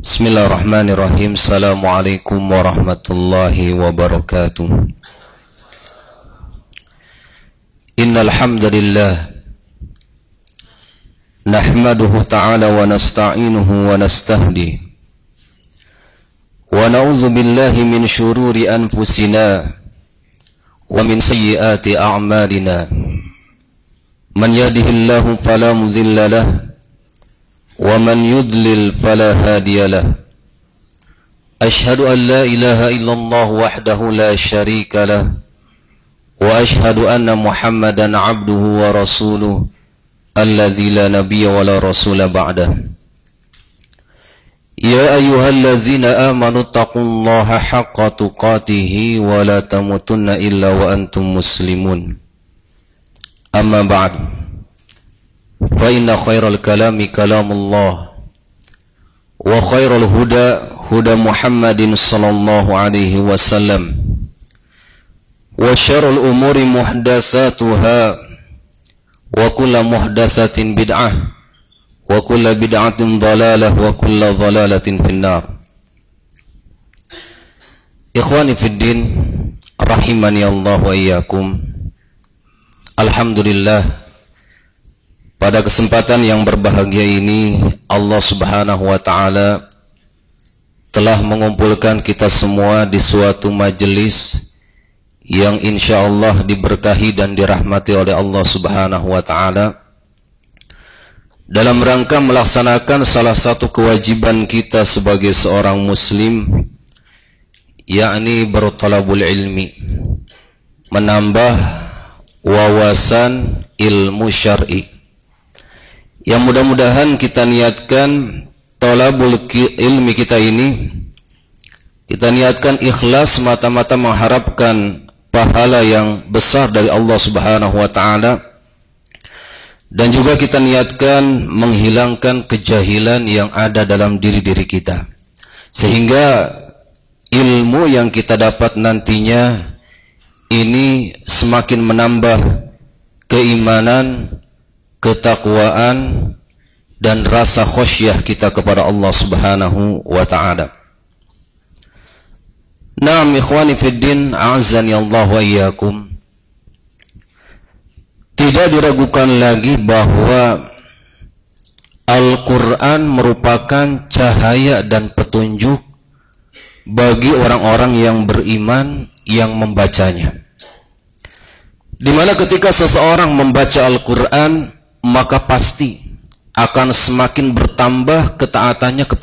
بسم الله الرحمن الرحيم السلام عليكم ورحمة الله وبركاته إن الحمد لله نحمده تعالى ونستعينه ونستهديه ونعوذ بالله من شرور أنفسنا ومن سيئات أعمالنا من يهده الله فلا مذل له ومن يضلل فلا هادي له. أشهد أن لا إله إلا الله وحده لا شريك له. وأشهد أن محمدا عبده ورسوله الذي لا نبي ولا رسول بعده. يا أيها الذين آمنوا اتقوا الله حق تقاته ولا تموتن إلا وأنتم مسلمون. أما بعد. فإن خير الكلام كلام الله وخير الهدى هدى محمد صلى الله عليه وسلم وشر الأمور محدثاتها وكل محدثة بدعة وكل بدعة ضلالة وكل ضلالة في النار. إخواني في الدين رحمني الله وإياكم. الحمد لله Pada kesempatan yang berbahagia ini Allah subhanahu wa ta'ala telah mengumpulkan kita semua di suatu majelis yang insya Allah diberkahi dan dirahmati oleh Allah subhanahu wa ta'ala. Dalam rangka melaksanakan salah satu kewajiban kita sebagai seorang muslim yakni bertalabul ilmi menambah wawasan ilmu syar'i yang mudah-mudahan kita niatkan tolabul ilmi kita ini kita niatkan ikhlas mata-mata mengharapkan pahala yang besar dari Allah Subhanahu wa taala. Dan juga kita niatkan menghilangkan kejahilan yang ada dalam diri-diri kita. Sehingga ilmu yang kita dapat nantinya ini semakin menambah keimanan ketakwaan dan rasa khosyah kita kepada Allah Subhanahu wa taala. Naam ikhwani fid din, a'azzani Allah wa iyyakum. Tidak diragukan lagi bahwa Al-Quran merupakan cahaya dan petunjuk bagi orang-orang yang beriman yang membacanya. Di mana ketika seseorang membaca Al-Quran, maka pasti akan semakin bertambah ketaatannya kepada